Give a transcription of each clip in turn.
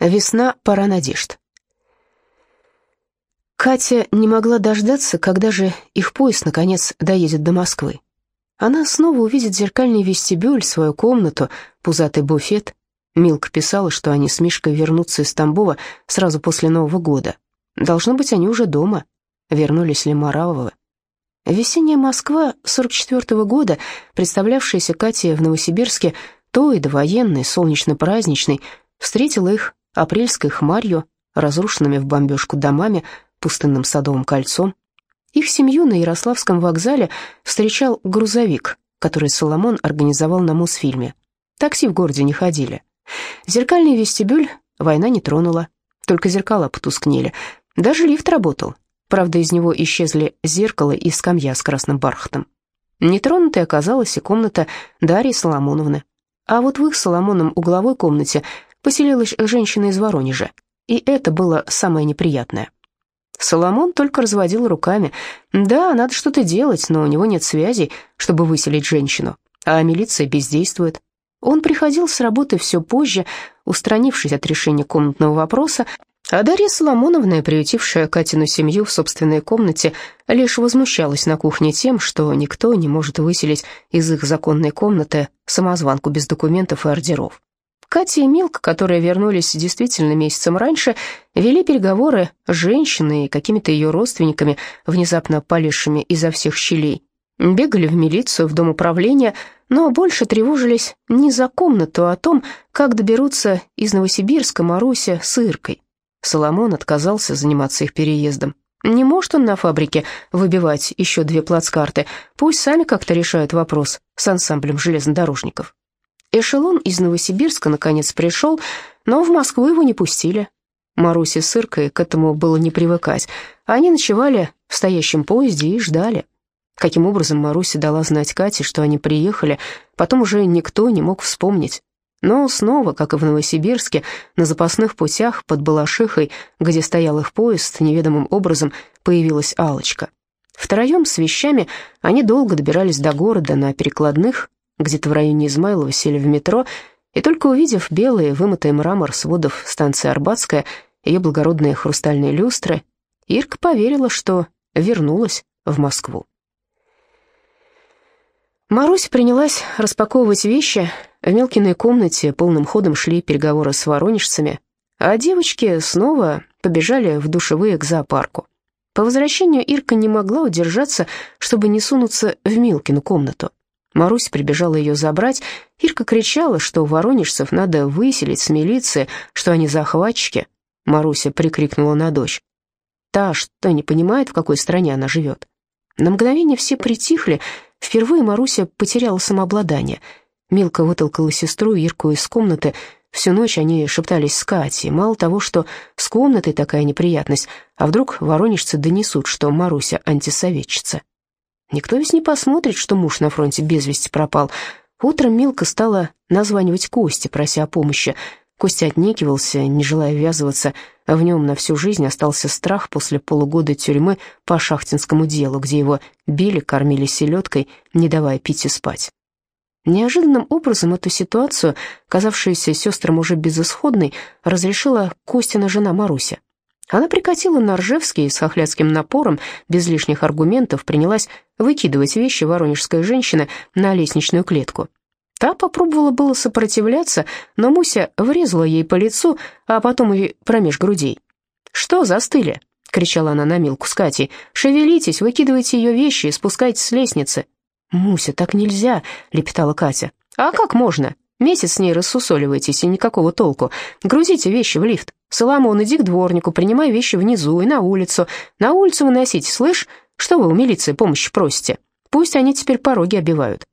Весна — пора надежд. Катя не могла дождаться, когда же их поезд, наконец, доедет до Москвы. Она снова увидит зеркальный вестибюль, свою комнату, пузатый буфет. Милка писала, что они с Мишкой вернутся из Тамбова сразу после Нового года. Должно быть, они уже дома. Вернулись ли Маравовы? Весенняя Москва 44 -го года, представлявшаяся Кате в Новосибирске той довоенной, солнечно-праздничной, встретила их апрельской хмарью, разрушенными в бомбежку домами, пустынным садовым кольцом. Их семью на Ярославском вокзале встречал грузовик, который Соломон организовал на Мосфильме. Такси в городе не ходили. Зеркальный вестибюль война не тронула, только зеркала потускнели. Даже лифт работал. Правда, из него исчезли зеркало и скамья с красным бархатом. Нетронутой оказалась и комната Дарьи Соломоновны. А вот в их Соломоном угловой комнате поселилась женщина из Воронежа, и это было самое неприятное. Соломон только разводил руками. Да, надо что-то делать, но у него нет связей, чтобы выселить женщину, а милиция бездействует. Он приходил с работы все позже, устранившись от решения комнатного вопроса, а Дарья Соломоновна, приютившая Катину семью в собственной комнате, лишь возмущалась на кухне тем, что никто не может выселить из их законной комнаты самозванку без документов и ордеров. Катя и Милка, которые вернулись действительно месяцем раньше, вели переговоры с женщиной и какими-то ее родственниками, внезапно полезшими изо всех щелей. Бегали в милицию, в дом управления, но больше тревожились не за комнату, а о том, как доберутся из Новосибирска Маруся с Иркой. Соломон отказался заниматься их переездом. Не может он на фабрике выбивать еще две плацкарты, пусть сами как-то решают вопрос с ансамблем железнодорожников. Эшелон из Новосибирска наконец пришел, но в Москву его не пустили. Марусе с Иркой к этому было не привыкать. Они ночевали в стоящем поезде и ждали. Каким образом Маруся дала знать Кате, что они приехали, потом уже никто не мог вспомнить. Но снова, как и в Новосибирске, на запасных путях под Балашихой, где стоял их поезд, неведомым образом появилась алочка Втроем с вещами они долго добирались до города на перекладных, где-то в районе Измайлова сели в метро, и только увидев белые, вымытые мрамор сводов станции Арбатская, ее благородные хрустальные люстры, Ирка поверила, что вернулась в Москву. Марусь принялась распаковывать вещи. В Мелкиной комнате полным ходом шли переговоры с воронежцами, а девочки снова побежали в душевые к зоопарку. По возвращению Ирка не могла удержаться, чтобы не сунуться в Милкину комнату. Марусь прибежала ее забрать. Ирка кричала, что воронежцев надо выселить с милиции, что они захватчики. Маруся прикрикнула на дочь. Та, что не понимает, в какой стране она живет. На мгновение все притихли. Впервые Маруся потеряла самообладание. Милка вытолкала сестру Ирку из комнаты. Всю ночь они шептались с Катей. Мало того, что с комнатой такая неприятность, а вдруг воронежцы донесут, что Маруся антисоветчица. Никто ведь не посмотрит, что муж на фронте без вести пропал. Утром Милка стала названивать Косте, прося о помощи. Костя отнекивался, не желая ввязываться. В нем на всю жизнь остался страх после полугода тюрьмы по шахтинскому делу, где его били, кормили селедкой, не давая пить и спать. Неожиданным образом эту ситуацию, казавшуюся сестрам уже безысходной, разрешила Костина жена Маруся. Она прикатила на Ржевский с хохлядским напором, без лишних аргументов, принялась выкидывать вещи воронежской женщины на лестничную клетку. Та попробовала было сопротивляться, но Муся врезала ей по лицу, а потом и промеж грудей. «Что застыли?» — кричала она на Милку с Катей. «Шевелитесь, выкидывайте ее вещи и спускайтесь с лестницы». «Муся, так нельзя», — лепетала Катя. «А как можно? Месяц с ней рассусоливаетесь, и никакого толку. Грузите вещи в лифт. Соломон, иди к дворнику, принимай вещи внизу и на улицу. На улицу выносите, слышь? Что вы у милиции помощи просите? Пусть они теперь пороги обивают.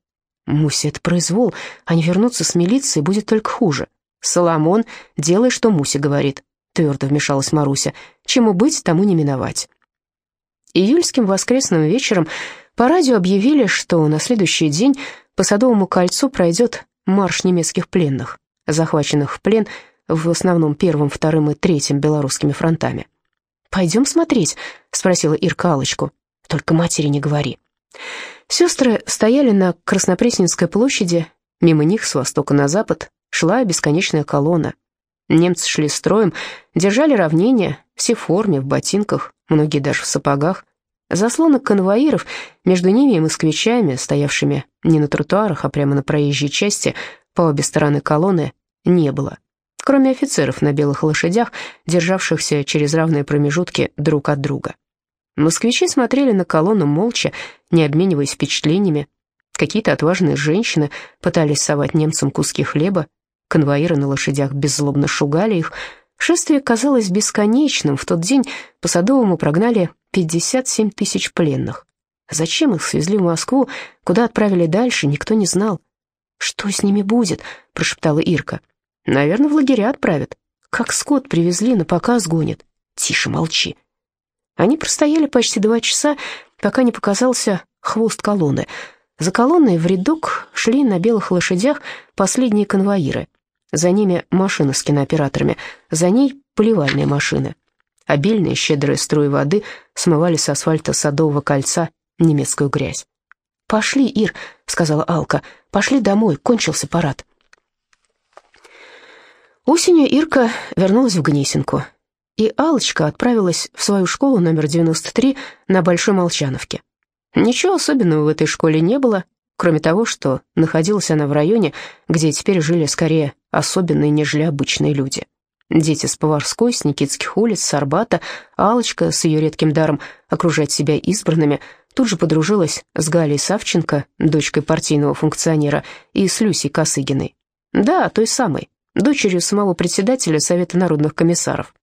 Муся, это произвол. Они вернутся с милицией, будет только хуже. Соломон, делай, что Муся говорит. Твердо вмешалась Маруся. Чему быть, тому не миновать. Июльским воскресным вечером по радио объявили, что на следующий день по Садовому кольцу пройдет марш немецких пленных, захваченных в плен в основном первым, вторым и третьим белорусскими фронтами. «Пойдем смотреть?» — спросила Ирка Алочку. «Только матери не говори». Сестры стояли на Краснопресненской площади, мимо них с востока на запад шла бесконечная колонна. Немцы шли строем, держали равнение, все в форме, в ботинках, многие даже в сапогах. Заслонок конвоиров, между ними и москвичами, стоявшими не на тротуарах, а прямо на проезжей части, по обе стороны колонны, не было. Кроме офицеров на белых лошадях, державшихся через равные промежутки друг от друга. Москвичи смотрели на колонну молча, не обмениваясь впечатлениями. Какие-то отважные женщины пытались совать немцам куски хлеба, конвоиры на лошадях беззлобно шугали их. Шествие казалось бесконечным, в тот день по Садовому прогнали 57 тысяч пленных. Зачем их свезли в Москву, куда отправили дальше, никто не знал. «Что с ними будет?» — прошептала Ирка. «Наверное, в лагеря отправят. Как скот привезли, на показ гонят. Тише, молчи». Они простояли почти два часа, пока не показался хвост колонны. За колонной в рядок шли на белых лошадях последние конвоиры. За ними машина с кинооператорами, за ней поливальные машины. Обильные щедрые струи воды смывали с асфальта Садового кольца немецкую грязь. «Пошли, Ир», — сказала Алка, — «пошли домой, кончился парад». Осенью Ирка вернулась в Гнесинку, и Алочка отправилась в свою школу номер 93 на Большой Молчановке. Ничего особенного в этой школе не было, кроме того, что находилась она в районе, где теперь жили скорее особенные, нежели обычные люди. Дети с Поварской, с Никитских улиц, с Арбата, Алочка с ее редким даром окружать себя избранными, тут же подружилась с Галей Савченко, дочкой партийного функционера, и с Люсей Косыгиной. Да, той самой, дочерью самого председателя Совета народных комиссаров.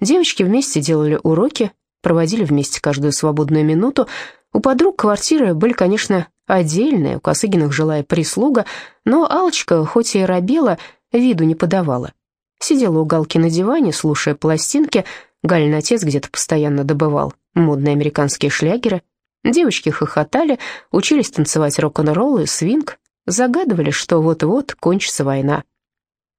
Девочки вместе делали уроки, проводили вместе каждую свободную минуту. У подруг квартиры были, конечно, отдельные, у Косыгиных жилая прислуга, но Алочка, хоть и робела, виду не подавала. Сидела у Галки на диване, слушая пластинки, Галин отец где-то постоянно добывал модные американские шлягеры. Девочки хохотали, учились танцевать рок-н-ролл и свинг, загадывали, что вот-вот кончится война.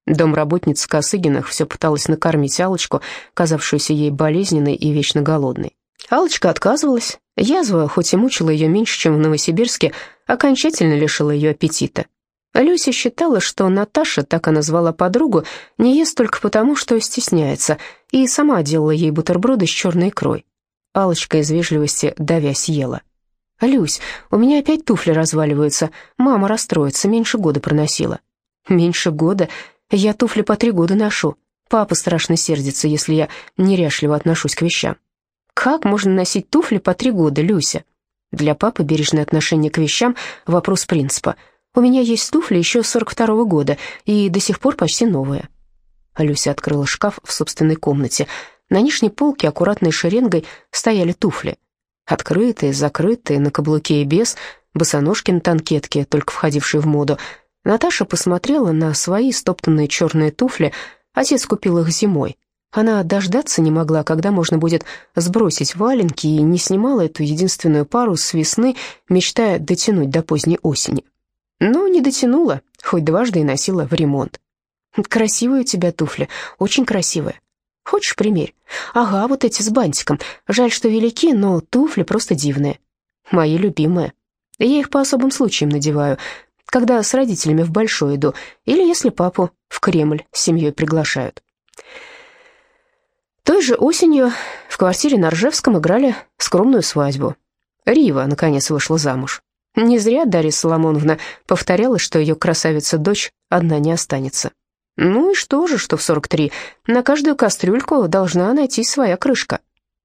Домработница Косыгиных все пыталась накормить Алочку, казавшуюся ей болезненной и вечно голодной. Алочка отказывалась. Язва, хоть и мучила ее меньше, чем в Новосибирске, окончательно лишила ее аппетита. Люся считала, что Наташа, так она звала подругу, не ест только потому, что стесняется, и сама делала ей бутерброды с черной икрой. Алочка из вежливости давясь ела. «Люсь, у меня опять туфли разваливаются. Мама расстроится, меньше года проносила». «Меньше года? Я туфли по три года ношу. Папа страшно сердится, если я неряшливо отношусь к вещам. Как можно носить туфли по три года, Люся? Для папы бережное отношение к вещам — вопрос принципа. У меня есть туфли еще с 42-го года, и до сих пор почти новые. Люся открыла шкаф в собственной комнате. На нижней полке аккуратной шеренгой стояли туфли. Открытые, закрытые, на каблуке и без, босоножки на танкетке, только входившие в моду — Наташа посмотрела на свои стоптанные черные туфли. Отец купил их зимой. Она дождаться не могла, когда можно будет сбросить валенки, и не снимала эту единственную пару с весны, мечтая дотянуть до поздней осени. Но не дотянула, хоть дважды и носила в ремонт. «Красивые у тебя туфли, очень красивые. Хочешь, примерь? Ага, вот эти с бантиком. Жаль, что велики, но туфли просто дивные. Мои любимые. Я их по особым случаям надеваю когда с родителями в Большой иду, или если папу в Кремль с семьей приглашают. Той же осенью в квартире на Ржевском играли скромную свадьбу. Рива, наконец, вышла замуж. Не зря Дарья Соломоновна повторяла, что ее красавица-дочь одна не останется. Ну и что же, что в 43 на каждую кастрюльку должна найти своя крышка.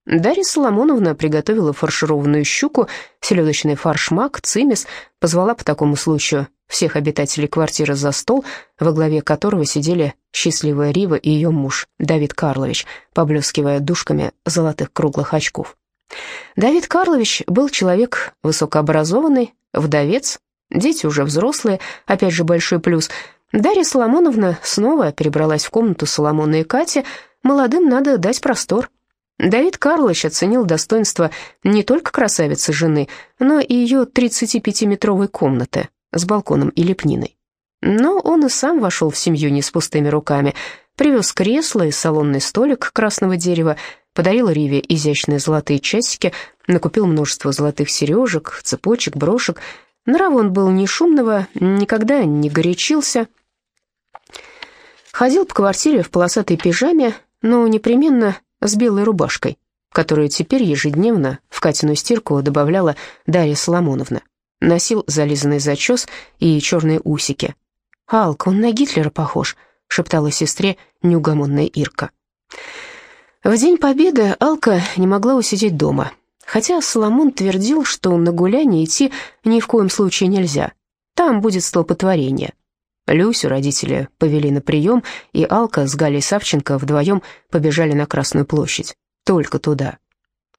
Дарья Соломоновна приготовила фаршированную щуку, селедочный фаршмак, цимис, позвала по такому случаю всех обитателей квартиры за стол, во главе которого сидели счастливая Рива и ее муж Давид Карлович, поблескивая дужками золотых круглых очков. Давид Карлович был человек высокообразованный, вдовец, дети уже взрослые, опять же большой плюс. Дарья Соломоновна снова перебралась в комнату Соломона и Кати, молодым надо дать простор. Давид Карлович оценил достоинство не только красавицы жены, но и ее 35-метровой комнаты с балконом и лепниной. Но он и сам вошел в семью не с пустыми руками, привез кресло и салонный столик красного дерева, подарил Риве изящные золотые часики, накупил множество золотых сережек, цепочек, брошек. Нрав он был не шумного, никогда не горячился, Ходил по квартире в полосатой пижаме, но непременно с белой рубашкой, которую теперь ежедневно в Катину стирку добавляла Дарья Соломоновна. Носил зализанный зачес и черные усики. «Алка, он на Гитлера похож», — шептала сестре неугомонная Ирка. В День Победы Алка не могла усидеть дома, хотя Соломон твердил, что на гуляние идти ни в коем случае нельзя. Там будет столпотворение. Люсю родители повели на прием, и Алка с Галей Савченко вдвоем побежали на Красную площадь. Только туда.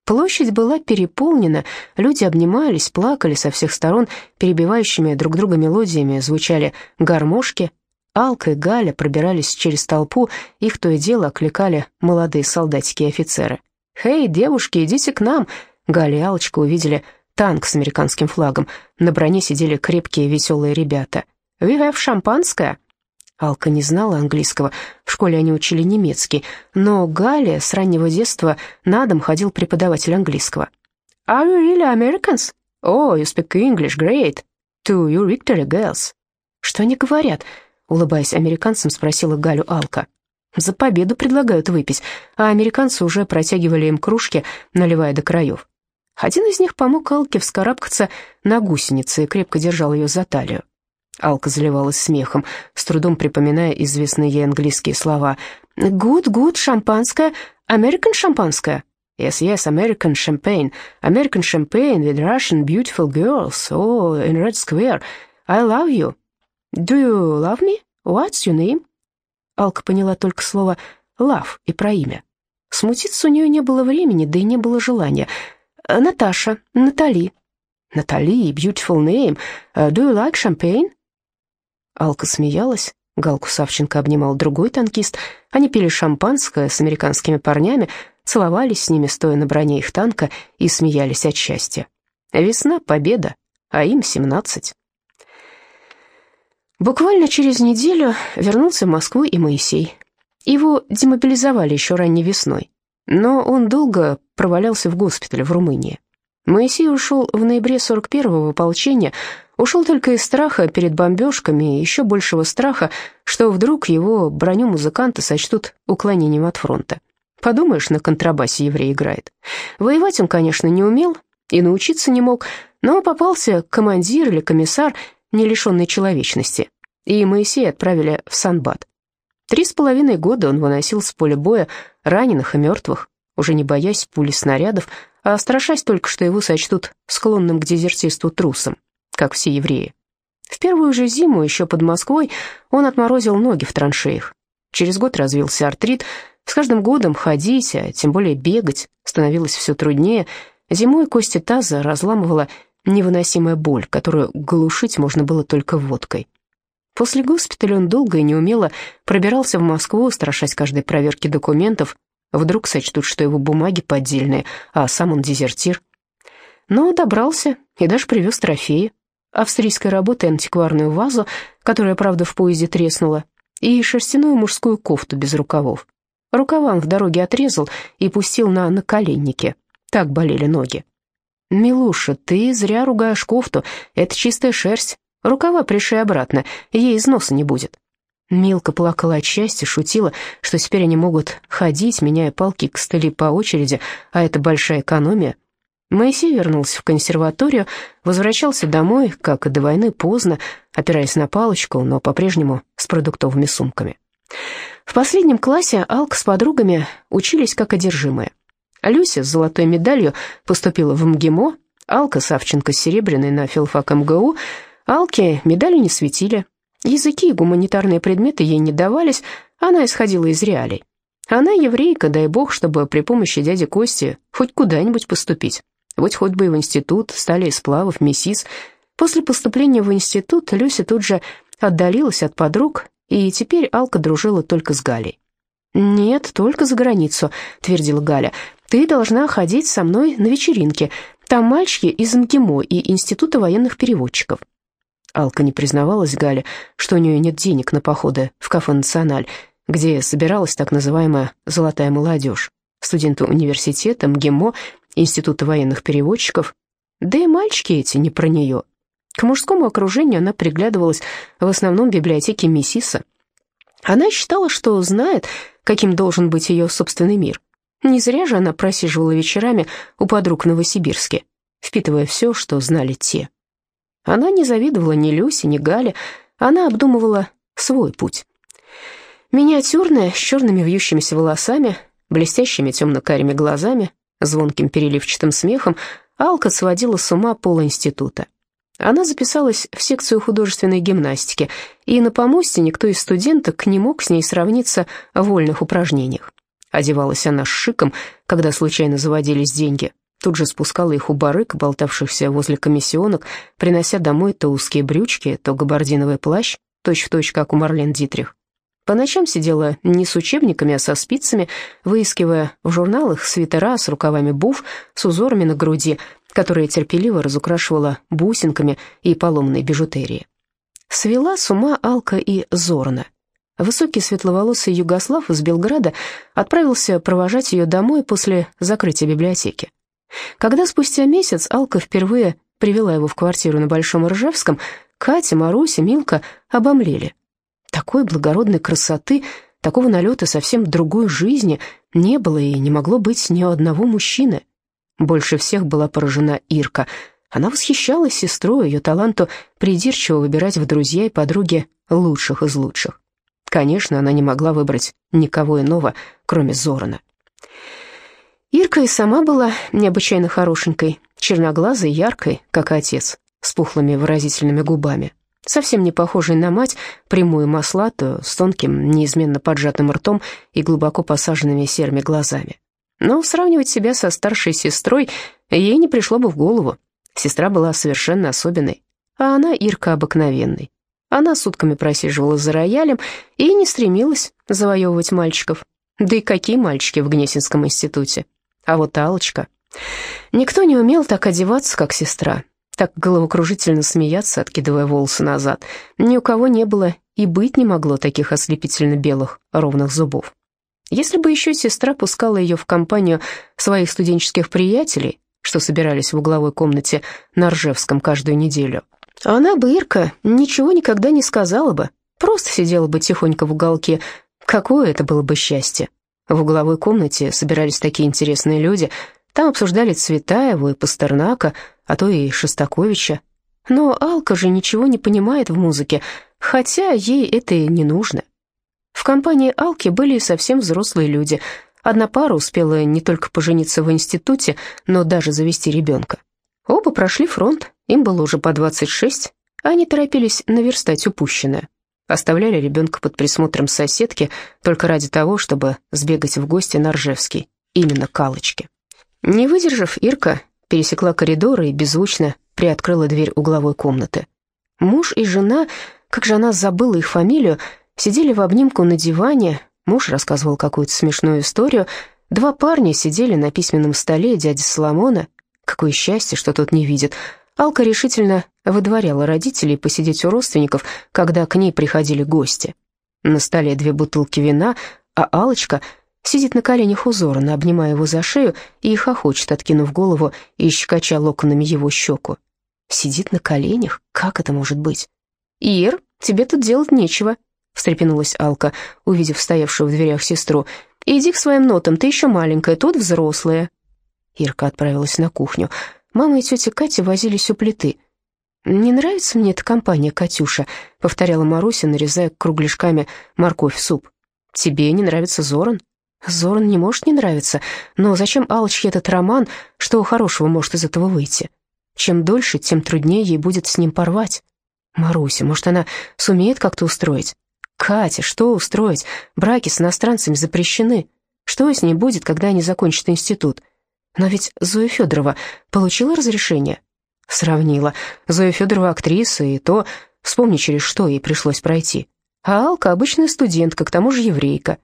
Площадь была переполнена, люди обнимались, плакали со всех сторон, перебивающими друг друга мелодиями звучали гармошки. Алка и Галя пробирались через толпу, их то и дело окликали молодые солдатики и офицеры. «Хей, девушки, идите к нам!» Галя и Алочка увидели танк с американским флагом. На броне сидели крепкие веселые ребята. «We have шампанское?» Алка не знала английского, в школе они учили немецкий, но Галя с раннего детства на дом ходил преподаватель английского. «Are you really Americans? Oh, you speak English, great. To you victory, girls». «Что они говорят?» — улыбаясь американцам, спросила Галю Алка. «За победу предлагают выпить, а американцы уже протягивали им кружки, наливая до краев». Один из них помог Алке вскарабкаться на гусенице и крепко держал ее за талию. Алка заливалась смехом, с трудом припоминая известные ей английские слова. «Good, good, шампанское, American шампанское». Yes, yes, American champagne. American champagne with Russian beautiful girls. Oh, in Red Square. I love you. Do you love me? What's your name? Алка поняла только слово «love» и про имя. Смутиться у нее не было времени, да и не было желания. «Наташа, Натали». «Натали, beautiful name. Uh, do you like champagne?» Алка смеялась, Галку Савченко обнимал другой танкист. Они пили шампанское с американскими парнями, целовались с ними, стоя на броне их танка, и смеялись от счастья. Весна, победа, а им семнадцать. Буквально через неделю вернулся в Москву и Моисей. Его демобилизовали еще ранней весной, но он долго провалялся в госпитале в Румынии. Моисей ушел в ноябре 41-го в ушел только из страха перед бомбежками и еще большего страха, что вдруг его броню музыканта сочтут уклонением от фронта. Подумаешь, на контрабасе еврей играет. Воевать он, конечно, не умел и научиться не мог, но попался командир или комиссар, не лишенный человечности, и Моисея отправили в Санбат. Три с половиной года он выносил с поля боя раненых и мертвых, уже не боясь пули снарядов, а страшась только, что его сочтут склонным к дезертирству трусом, как все евреи. В первую же зиму, еще под Москвой, он отморозил ноги в траншеях. Через год развился артрит, с каждым годом ходить, а тем более бегать, становилось все труднее. Зимой кости таза разламывала невыносимая боль, которую глушить можно было только водкой. После госпиталя он долго и неумело пробирался в Москву, страшась каждой проверки документов, Вдруг сочтут, что его бумаги поддельные, а сам он дезертир. Но добрался и даже привез трофеи. Австрийской работы антикварную вазу, которая, правда, в поезде треснула, и шерстяную мужскую кофту без рукавов. Рукава он в дороге отрезал и пустил на наколенники. Так болели ноги. «Милуша, ты зря ругаешь кофту, это чистая шерсть. Рукава пришей обратно, ей износа не будет». Милка плакала от счастья, шутила, что теперь они могут ходить, меняя палки костыли по очереди, а это большая экономия. Моисей вернулся в консерваторию, возвращался домой, как и до войны, поздно, опираясь на палочку, но по-прежнему с продуктовыми сумками. В последнем классе Алка с подругами учились как одержимые. Люся с золотой медалью поступила в МГИМО, Алка Савченко с серебряной на филфак МГУ, Алке медали не светили, Языки и гуманитарные предметы ей не давались, она исходила из реалий. Она еврейка, дай бог, чтобы при помощи дяди Кости хоть куда-нибудь поступить. Вот хоть бы и в институт, стали из сплавов, миссис. После поступления в институт Люся тут же отдалилась от подруг, и теперь Алка дружила только с Галей. «Нет, только за границу», — твердила Галя. «Ты должна ходить со мной на вечеринки. Там мальчики из МГИМО и Института военных переводчиков. Алка не признавалась Гале, что у нее нет денег на походы в кафе «Националь», где собиралась так называемая «золотая молодежь», студенты университета, МГИМО, Института военных переводчиков. Да и мальчики эти не про нее. К мужскому окружению она приглядывалась в основном в библиотеке Миссиса. Она считала, что знает, каким должен быть ее собственный мир. Не зря же она просиживала вечерами у подруг Новосибирске, впитывая все, что знали те. Она не завидовала ни Люсе, ни Гале, она обдумывала свой путь. Миниатюрная, с черными вьющимися волосами, блестящими темно-карими глазами, звонким переливчатым смехом, Алка сводила с ума полинститута. Она записалась в секцию художественной гимнастики, и на помосте никто из студенток не мог с ней сравниться в вольных упражнениях. Одевалась она с шиком, когда случайно заводились деньги. Тут же спускала их у барык, болтавшихся возле комиссионок, принося домой то узкие брючки, то габардиновый плащ, точь-в-точь, точь, как у Марлен Дитрих. По ночам сидела не с учебниками, а со спицами, выискивая в журналах свитера с рукавами буф, с узорами на груди, которые терпеливо разукрашивала бусинками и поломанной бижутерией. Свела с ума Алка и Зорна. Высокий светловолосый югослав из Белграда отправился провожать ее домой после закрытия библиотеки. Когда спустя месяц Алка впервые привела его в квартиру на Большом Ржевском, Катя, Маруся, Милка обомлели. Такой благородной красоты, такого налета совсем другой жизни не было и не могло быть ни у одного мужчины. Больше всех была поражена Ирка. Она восхищалась сестрой, ее таланту придирчиво выбирать в друзья и подруги лучших из лучших. Конечно, она не могла выбрать никого иного, кроме Зорана. Ирка и сама была необычайно хорошенькой, черноглазой, яркой, как отец, с пухлыми выразительными губами, совсем не похожей на мать, прямую маслатую, с тонким, неизменно поджатым ртом и глубоко посаженными серыми глазами. Но сравнивать себя со старшей сестрой ей не пришло бы в голову. Сестра была совершенно особенной, а она Ирка обыкновенной. Она сутками просиживала за роялем и не стремилась завоевывать мальчиков. Да и какие мальчики в Гнесинском институте? А вот алочка Никто не умел так одеваться, как сестра, так головокружительно смеяться, откидывая волосы назад. Ни у кого не было и быть не могло таких ослепительно белых ровных зубов. Если бы еще сестра пускала ее в компанию своих студенческих приятелей, что собирались в угловой комнате на Ржевском каждую неделю, она бы, Ирка, ничего никогда не сказала бы, просто сидела бы тихонько в уголке. Какое это было бы счастье. В угловой комнате собирались такие интересные люди, там обсуждали Цветаеву и Пастернака, а то и Шостаковича. Но Алка же ничего не понимает в музыке, хотя ей это и не нужно. В компании Алки были совсем взрослые люди. Одна пара успела не только пожениться в институте, но даже завести ребенка. Оба прошли фронт, им было уже по 26, а они торопились наверстать упущенное. Оставляли ребенка под присмотром соседки только ради того, чтобы сбегать в гости на Ржевский, именно к Аллочке. Не выдержав, Ирка пересекла коридор и беззвучно приоткрыла дверь угловой комнаты. Муж и жена, как же она забыла их фамилию, Сидели в обнимку на диване, муж рассказывал какую-то смешную историю, два парня сидели на письменном столе дяди Соломона. Какое счастье, что тот не видит. Алка решительно выдворяла родителей посидеть у родственников, когда к ней приходили гости. На столе две бутылки вина, а Алочка сидит на коленях у Зорана, обнимая его за шею и хохочет, откинув голову и щекоча локонами его щеку. Сидит на коленях? Как это может быть? «Ир, тебе тут делать нечего», встрепенулась Алка, увидев стоявшую в дверях сестру. «Иди к своим нотам, ты еще маленькая, тут взрослая». Ирка отправилась на кухню. Мама и тетя Катя возились у плиты. «Не нравится мне эта компания, Катюша», — повторяла Маруся, нарезая кругляшками морковь в суп. «Тебе не нравится Зоран?» «Зоран не может не нравиться, но зачем Алочке этот роман, что хорошего может из этого выйти? Чем дольше, тем труднее ей будет с ним порвать. Маруся, может, она сумеет как-то устроить?» Катя, что устроить? Браки с иностранцами запрещены. Что с ней будет, когда они закончат институт? Но ведь Зоя Федорова получила разрешение? Сравнила. Зоя Федорова актриса, и то, вспомни, через что ей пришлось пройти. А Алка обычная студентка, к тому же еврейка.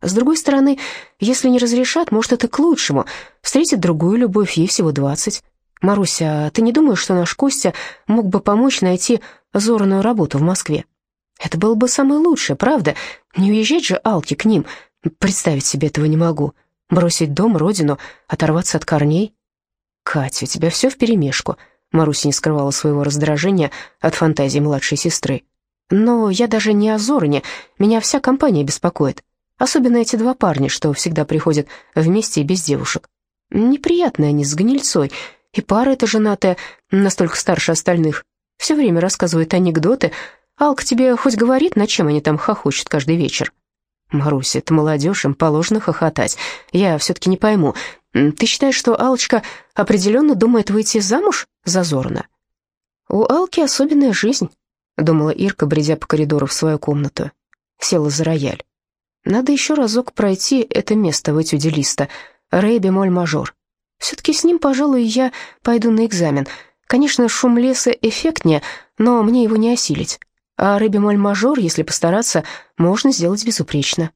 С другой стороны, если не разрешат, может, это к лучшему. Встретит другую любовь, ей всего двадцать. Маруся, а ты не думаешь, что наш Костя мог бы помочь найти зорную работу в Москве? Это было бы самое лучшее, правда? Не уезжать же Алке к ним. Представить себе этого не могу. Бросить дом, родину, оторваться от корней. Катя, у тебя все вперемешку. Маруся не скрывала своего раздражения от фантазии младшей сестры. Но я даже не о Зорне, меня вся компания беспокоит. Особенно эти два парня, что всегда приходят вместе и без девушек. Неприятные они, с гнильцой. И пара эта женатая, настолько старше остальных. Все время рассказывает анекдоты. Алка тебе хоть говорит, над чем они там хохочут каждый вечер? Маруся, это молодежь, им положено хохотать. Я все-таки не пойму. Ты считаешь, что Алочка определенно думает выйти замуж за Зорна? У Алки особенная жизнь, думала Ирка, бредя по коридору в свою комнату. Села за рояль. Надо еще разок пройти это место в этюде листа. Ре бемоль мажор. Все-таки с ним, пожалуй, я пойду на экзамен. Конечно, шум леса эффектнее, но мне его не осилить. А ре бемоль мажор, если постараться, можно сделать безупречно.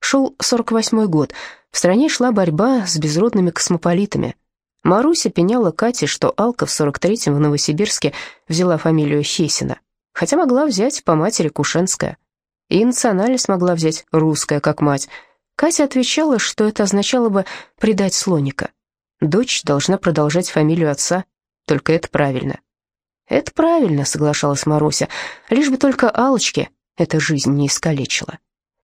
Шел 48-й год. В стране шла борьба с безродными космополитами. Маруся пеняла Кате, что Алка в 43-м в Новосибирске взяла фамилию Хесина, хотя могла взять по матери Кушенская. И национальность могла взять русская, как мать. Катя отвечала, что это означало бы предать слоника. Дочь должна продолжать фамилию отца, только это правильно. «Это правильно», — соглашалась Маруся, — «лишь бы только Алочке эта жизнь не искалечила».